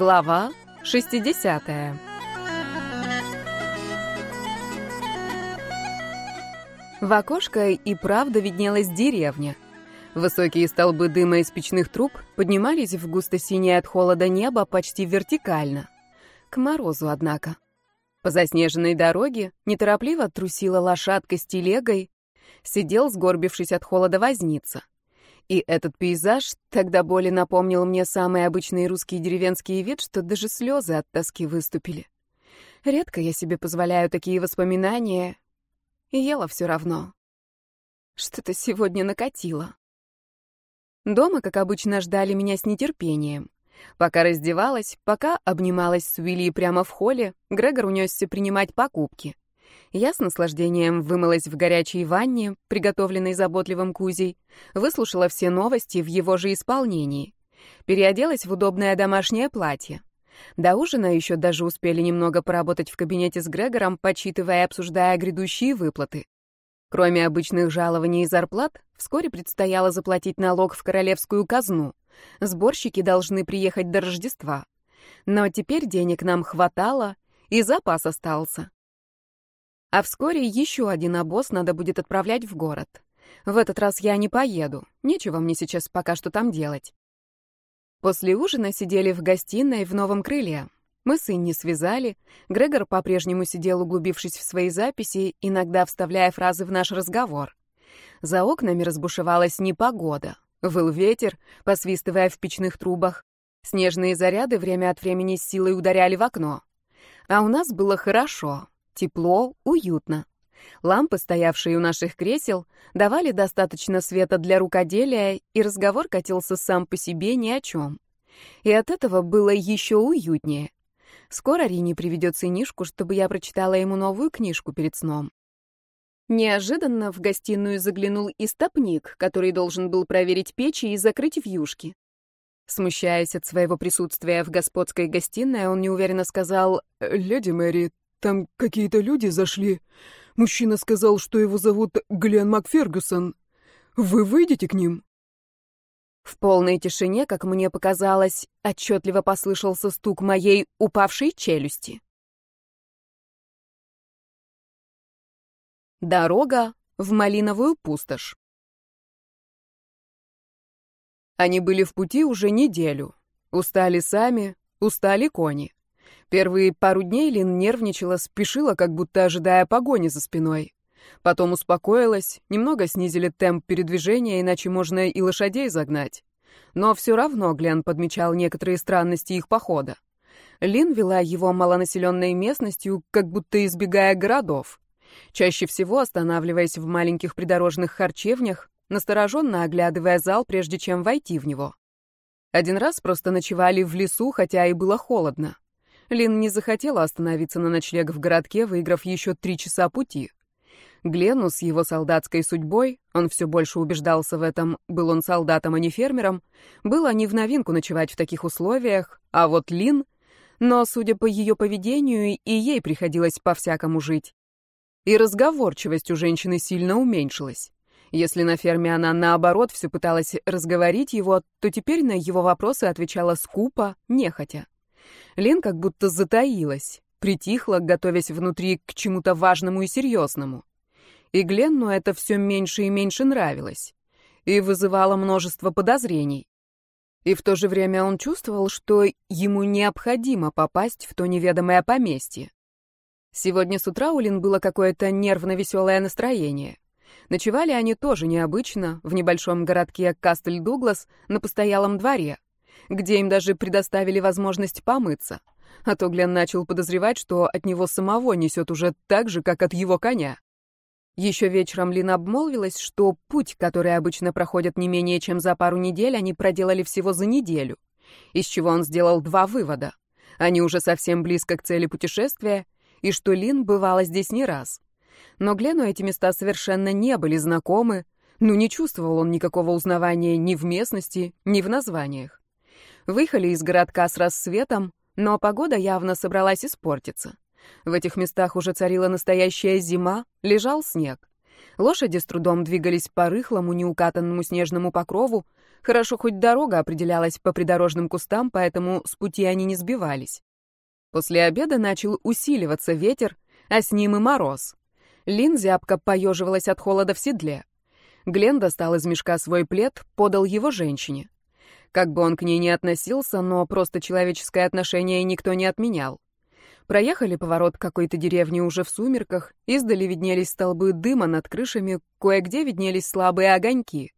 Глава 60 В окошко и правда виднелась деревня. Высокие столбы дыма из печных труб поднимались в густо-синее от холода небо почти вертикально. К морозу, однако. По заснеженной дороге неторопливо трусила лошадка с телегой, сидел, сгорбившись от холода, возница. И этот пейзаж тогда более напомнил мне самый обычный русский деревенский вид, что даже слезы от тоски выступили. Редко я себе позволяю такие воспоминания, и ела все равно. Что-то сегодня накатило. Дома, как обычно, ждали меня с нетерпением. Пока раздевалась, пока обнималась с Уилли прямо в холле, Грегор унесся принимать покупки. Я с наслаждением вымылась в горячей ванне, приготовленной заботливым Кузей, выслушала все новости в его же исполнении. Переоделась в удобное домашнее платье. До ужина еще даже успели немного поработать в кабинете с Грегором, подсчитывая и обсуждая грядущие выплаты. Кроме обычных жалований и зарплат, вскоре предстояло заплатить налог в королевскую казну. Сборщики должны приехать до Рождества. Но теперь денег нам хватало, и запас остался. А вскоре еще один обоз надо будет отправлять в город. В этот раз я не поеду. Нечего мне сейчас пока что там делать. После ужина сидели в гостиной в новом крыле. Мы с Инни связали. Грегор по-прежнему сидел, углубившись в свои записи, иногда вставляя фразы в наш разговор. За окнами разбушевалась непогода. Выл ветер, посвистывая в печных трубах. Снежные заряды время от времени с силой ударяли в окно. А у нас было хорошо. Тепло, уютно. Лампы, стоявшие у наших кресел, давали достаточно света для рукоделия, и разговор катился сам по себе ни о чем. И от этого было еще уютнее. Скоро Рине приведет сынишку, чтобы я прочитала ему новую книжку перед сном. Неожиданно в гостиную заглянул истопник, который должен был проверить печи и закрыть вьюшки. Смущаясь от своего присутствия в господской гостиной, он неуверенно сказал «Леди Мэри, там какие-то люди зашли. Мужчина сказал, что его зовут Глен Макфергюсон. Вы выйдете к ним?» В полной тишине, как мне показалось, отчетливо послышался стук моей упавшей челюсти. Дорога в Малиновую пустошь. Они были в пути уже неделю. Устали сами, устали кони. Первые пару дней Лин нервничала, спешила, как будто ожидая погони за спиной. Потом успокоилась, немного снизили темп передвижения, иначе можно и лошадей загнать. Но все равно Глен подмечал некоторые странности их похода. Лин вела его малонаселенной местностью, как будто избегая городов. Чаще всего останавливаясь в маленьких придорожных харчевнях, настороженно оглядывая зал, прежде чем войти в него. Один раз просто ночевали в лесу, хотя и было холодно. Лин не захотела остановиться на ночлег в городке, выиграв еще три часа пути. Глену с его солдатской судьбой, он все больше убеждался в этом, был он солдатом, а не фермером, было не в новинку ночевать в таких условиях, а вот Лин... Но, судя по ее поведению, и ей приходилось по-всякому жить. И разговорчивость у женщины сильно уменьшилась. Если на ферме она, наоборот, все пыталась разговорить его, то теперь на его вопросы отвечала скупо, нехотя. Лен как будто затаилась, притихла, готовясь внутри к чему-то важному и серьезному. И Гленну это все меньше и меньше нравилось. И вызывало множество подозрений. И в то же время он чувствовал, что ему необходимо попасть в то неведомое поместье. Сегодня с утра у Лин было какое-то нервно-веселое настроение. Ночевали они тоже необычно, в небольшом городке Кастель-Дуглас, на постоялом дворе где им даже предоставили возможность помыться. А то Глен начал подозревать, что от него самого несет уже так же, как от его коня. Еще вечером Лина обмолвилась, что путь, который обычно проходят не менее чем за пару недель, они проделали всего за неделю. Из чего он сделал два вывода. Они уже совсем близко к цели путешествия, и что Лин бывала здесь не раз. Но Глену эти места совершенно не были знакомы, ну не чувствовал он никакого узнавания ни в местности, ни в названиях. Выехали из городка с рассветом, но погода явно собралась испортиться. В этих местах уже царила настоящая зима, лежал снег. Лошади с трудом двигались по рыхлому, неукатанному снежному покрову. Хорошо, хоть дорога определялась по придорожным кустам, поэтому с пути они не сбивались. После обеда начал усиливаться ветер, а с ним и мороз. Лин зябко поеживалась от холода в седле. Глен достал из мешка свой плед, подал его женщине. Как бы он к ней не относился, но просто человеческое отношение никто не отменял. Проехали поворот какой-то деревни уже в сумерках, издали виднелись столбы дыма над крышами, кое-где виднелись слабые огоньки.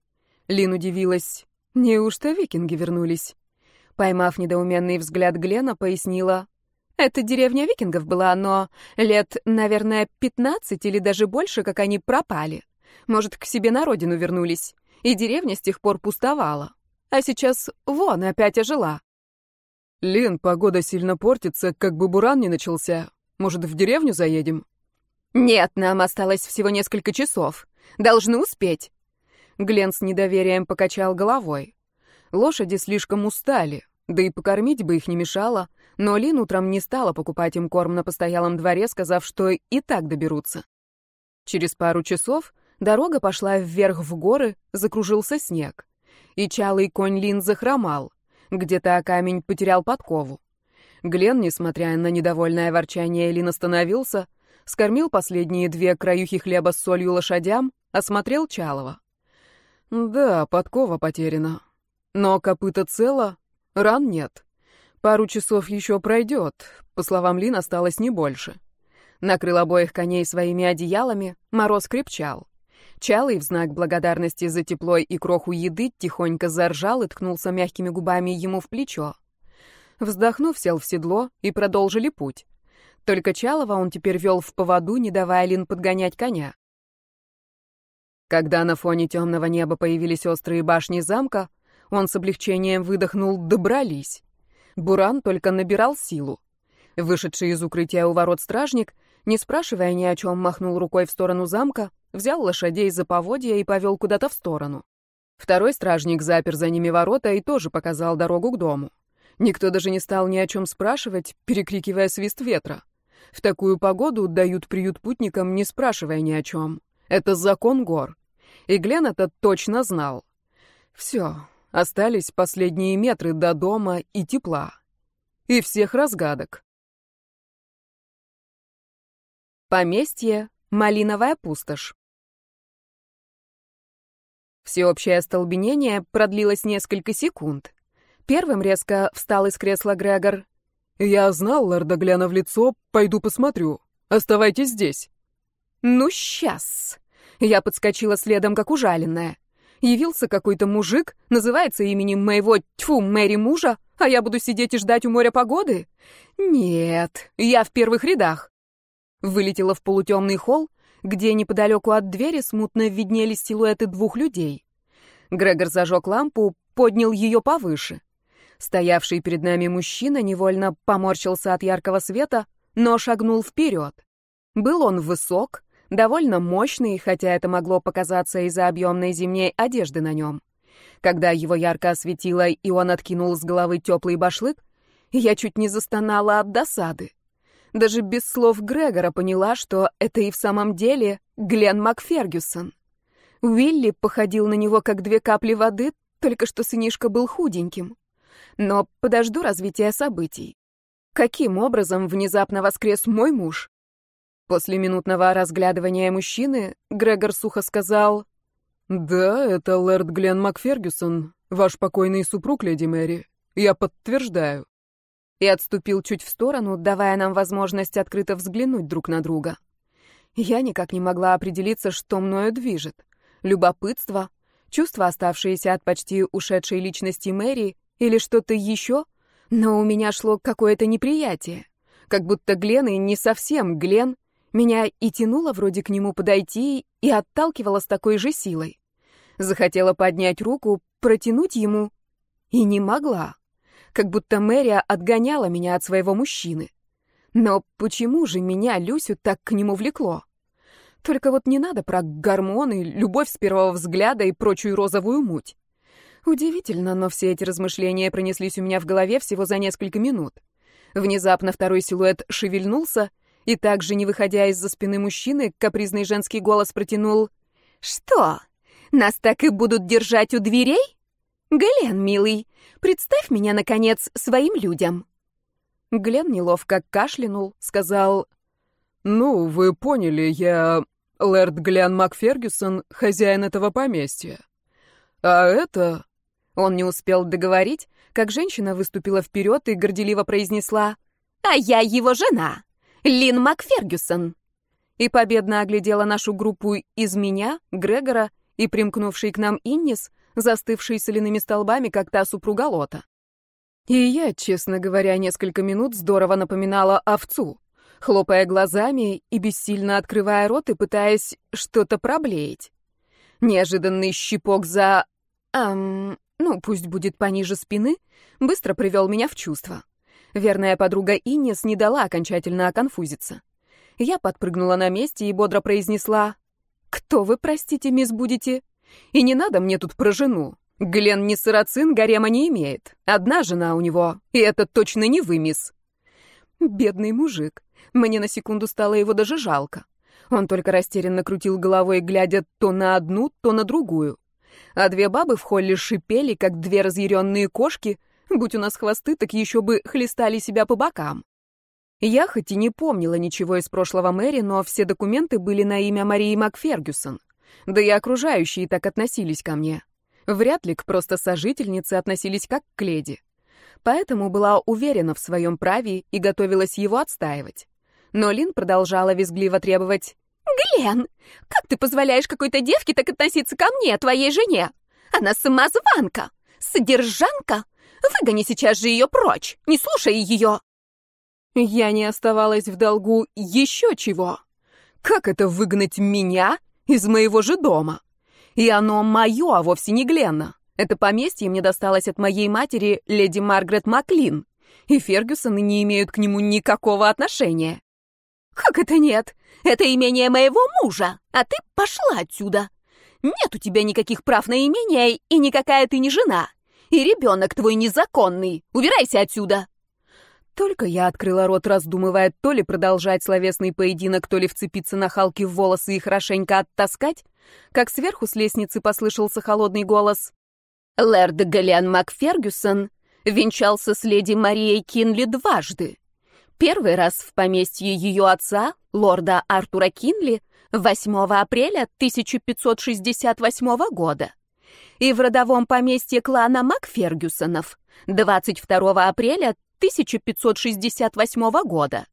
Лин удивилась, неужто викинги вернулись? Поймав недоуменный взгляд Глена, пояснила, это деревня викингов была, но лет, наверное, пятнадцать или даже больше, как они пропали. Может, к себе на родину вернулись. И деревня с тех пор пустовала. А сейчас вон опять ожила. «Лин, погода сильно портится, как бы буран не начался. Может, в деревню заедем?» «Нет, нам осталось всего несколько часов. Должны успеть». Глен с недоверием покачал головой. Лошади слишком устали, да и покормить бы их не мешало, но Лин утром не стала покупать им корм на постоялом дворе, сказав, что и так доберутся. Через пару часов дорога пошла вверх в горы, закружился снег. И чалый конь Лин захромал. Где-то камень потерял подкову. Глен, несмотря на недовольное ворчание, Лин остановился, скормил последние две краюхи хлеба с солью лошадям, осмотрел Чалова. Да, подкова потеряна. Но копыта цело, ран нет. Пару часов еще пройдет. По словам Лин, осталось не больше. Накрыл обоих коней своими одеялами, мороз крепчал. Чалый в знак благодарности за тепло и кроху еды тихонько заржал и ткнулся мягкими губами ему в плечо. Вздохнув, сел в седло и продолжили путь. Только Чалова он теперь вел в поводу, не давая Лин подгонять коня. Когда на фоне темного неба появились острые башни замка, он с облегчением выдохнул «добрались». Буран только набирал силу. Вышедший из укрытия у ворот стражник, не спрашивая ни о чем, махнул рукой в сторону замка, взял лошадей за поводья и повел куда-то в сторону. Второй стражник запер за ними ворота и тоже показал дорогу к дому. Никто даже не стал ни о чем спрашивать, перекрикивая свист ветра. В такую погоду дают приют путникам, не спрашивая ни о чем. Это закон гор. И Глен это точно знал. Все, остались последние метры до дома и тепла. И всех разгадок. Поместье Малиновая пустошь. Всеобщее остолбенение продлилось несколько секунд. Первым резко встал из кресла Грегор. «Я знал лорда Гляна в лицо, пойду посмотрю. Оставайтесь здесь». «Ну, сейчас!» Я подскочила следом, как ужаленная. Явился какой-то мужик, называется именем моего тьфу Мэри мужа, а я буду сидеть и ждать у моря погоды? Нет, я в первых рядах. Вылетела в полутемный холл, где неподалеку от двери смутно виднелись силуэты двух людей. Грегор зажег лампу, поднял ее повыше. Стоявший перед нами мужчина невольно поморщился от яркого света, но шагнул вперед. Был он высок, довольно мощный, хотя это могло показаться из-за объемной зимней одежды на нем. Когда его ярко осветило, и он откинул с головы теплый башлык, я чуть не застонала от досады. Даже без слов Грегора поняла, что это и в самом деле Глен Макфергюсон. Уилли походил на него как две капли воды, только что сынишка был худеньким. Но подожду развития событий. Каким образом внезапно воскрес мой муж? После минутного разглядывания мужчины Грегор сухо сказал... «Да, это лэрд Глен Макфергюсон, ваш покойный супруг, леди Мэри. Я подтверждаю» и отступил чуть в сторону, давая нам возможность открыто взглянуть друг на друга. Я никак не могла определиться, что мною движет. Любопытство, чувства, оставшиеся от почти ушедшей личности Мэри, или что-то еще, но у меня шло какое-то неприятие. Как будто Глен и не совсем Глен, меня и тянуло вроде к нему подойти, и отталкивало с такой же силой. Захотела поднять руку, протянуть ему, и не могла как будто Мэрия отгоняла меня от своего мужчины. Но почему же меня, Люсю, так к нему влекло? Только вот не надо про гормоны, любовь с первого взгляда и прочую розовую муть. Удивительно, но все эти размышления пронеслись у меня в голове всего за несколько минут. Внезапно второй силуэт шевельнулся, И также, не выходя из-за спины мужчины, капризный женский голос протянул «Что, нас так и будут держать у дверей? Глен, милый, представь меня, наконец, своим людям». Глен неловко кашлянул, сказал «Ну, вы поняли, я лэрд Глен Макфергюсон, хозяин этого поместья. А это...» Он не успел договорить, как женщина выступила вперед и горделиво произнесла «А я его жена, Лин Макфергюсон!» И победно оглядела нашу группу из меня, Грегора и примкнувший к нам Иннис, застывший соляными столбами, как та супруга Лота. И я, честно говоря, несколько минут здорово напоминала овцу, хлопая глазами и бессильно открывая рот и пытаясь что-то проблеять. Неожиданный щипок за... Эм, ну, пусть будет пониже спины, быстро привел меня в чувство. Верная подруга Иннес не дала окончательно оконфузиться. Я подпрыгнула на месте и бодро произнесла «Кто вы, простите, мисс, будете? И не надо мне тут про жену. Глен не сарацин, гарема не имеет. Одна жена у него, и это точно не вы, мисс». Бедный мужик. Мне на секунду стало его даже жалко. Он только растерянно крутил головой, глядя то на одну, то на другую а две бабы в холле шипели, как две разъяренные кошки. Будь у нас хвосты, так еще бы хлестали себя по бокам. Я хоть и не помнила ничего из прошлого Мэри, но все документы были на имя Марии Макфергюсон. Да и окружающие так относились ко мне. Вряд ли к просто сожительнице относились как к леди. Поэтому была уверена в своем праве и готовилась его отстаивать. Но Лин продолжала визгливо требовать «Глен, как ты позволяешь какой-то девке так относиться ко мне, твоей жене? Она самозванка, содержанка. Выгони сейчас же ее прочь, не слушай ее!» Я не оставалась в долгу еще чего. Как это выгнать меня из моего же дома? И оно мое, а вовсе не Гленна. Это поместье мне досталось от моей матери, леди Маргарет Маклин, и Фергюсоны не имеют к нему никакого отношения. «Как это нет? Это имение моего мужа, а ты пошла отсюда. Нет у тебя никаких прав на имение, и никакая ты не жена. И ребенок твой незаконный. Убирайся отсюда!» Только я открыла рот, раздумывая, то ли продолжать словесный поединок, то ли вцепиться на Халки в волосы и хорошенько оттаскать, как сверху с лестницы послышался холодный голос. «Лэрд Галиан Макфергюсон венчался с леди Марией Кинли дважды. Первый раз в поместье ее отца, лорда Артура Кинли, 8 апреля 1568 года. И в родовом поместье клана Макфергюсонов 22 апреля 1568 года.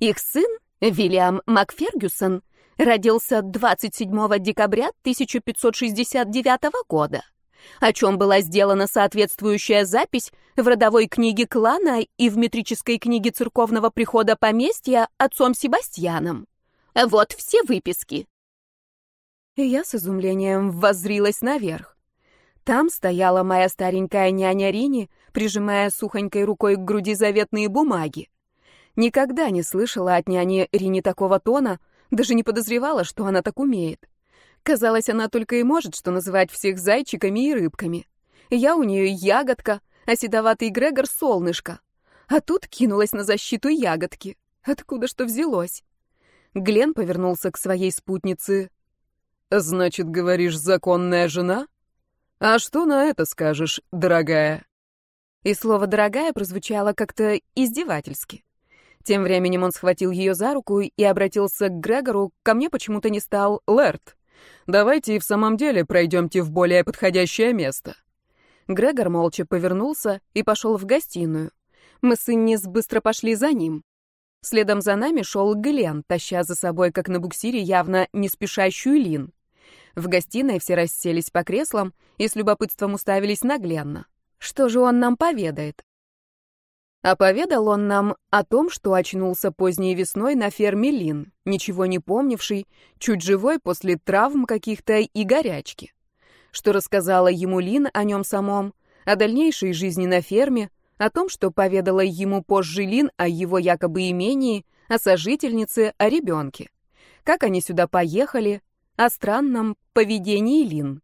Их сын, Вильям Макфергюсон, родился 27 декабря 1569 года о чем была сделана соответствующая запись в родовой книге клана и в метрической книге церковного прихода поместья отцом Себастьяном. Вот все выписки. Я с изумлением воззрилась наверх. Там стояла моя старенькая няня Рини, прижимая сухонькой рукой к груди заветные бумаги. Никогда не слышала от няни Рини такого тона, даже не подозревала, что она так умеет. Казалось, она только и может что называть всех зайчиками и рыбками. Я у нее ягодка, а седоватый Грегор — солнышко. А тут кинулась на защиту ягодки. Откуда что взялось? Глен повернулся к своей спутнице. «Значит, говоришь, законная жена? А что на это скажешь, дорогая?» И слово «дорогая» прозвучало как-то издевательски. Тем временем он схватил ее за руку и обратился к Грегору, ко мне почему-то не стал Лэрт. Давайте и в самом деле пройдемте в более подходящее место». Грегор молча повернулся и пошел в гостиную. Мы с Иннис быстро пошли за ним. Следом за нами шел Глен, таща за собой, как на буксире, явно не спешащую Лин. В гостиной все расселись по креслам и с любопытством уставились на Гленна. Что же он нам поведает? А поведал он нам о том, что очнулся поздней весной на ферме Лин, ничего не помнивший, чуть живой после травм каких-то и горячки. Что рассказала ему Лин о нем самом, о дальнейшей жизни на ферме, о том, что поведала ему позже Лин о его якобы имении, о сожительнице, о ребенке. Как они сюда поехали, о странном поведении Лин.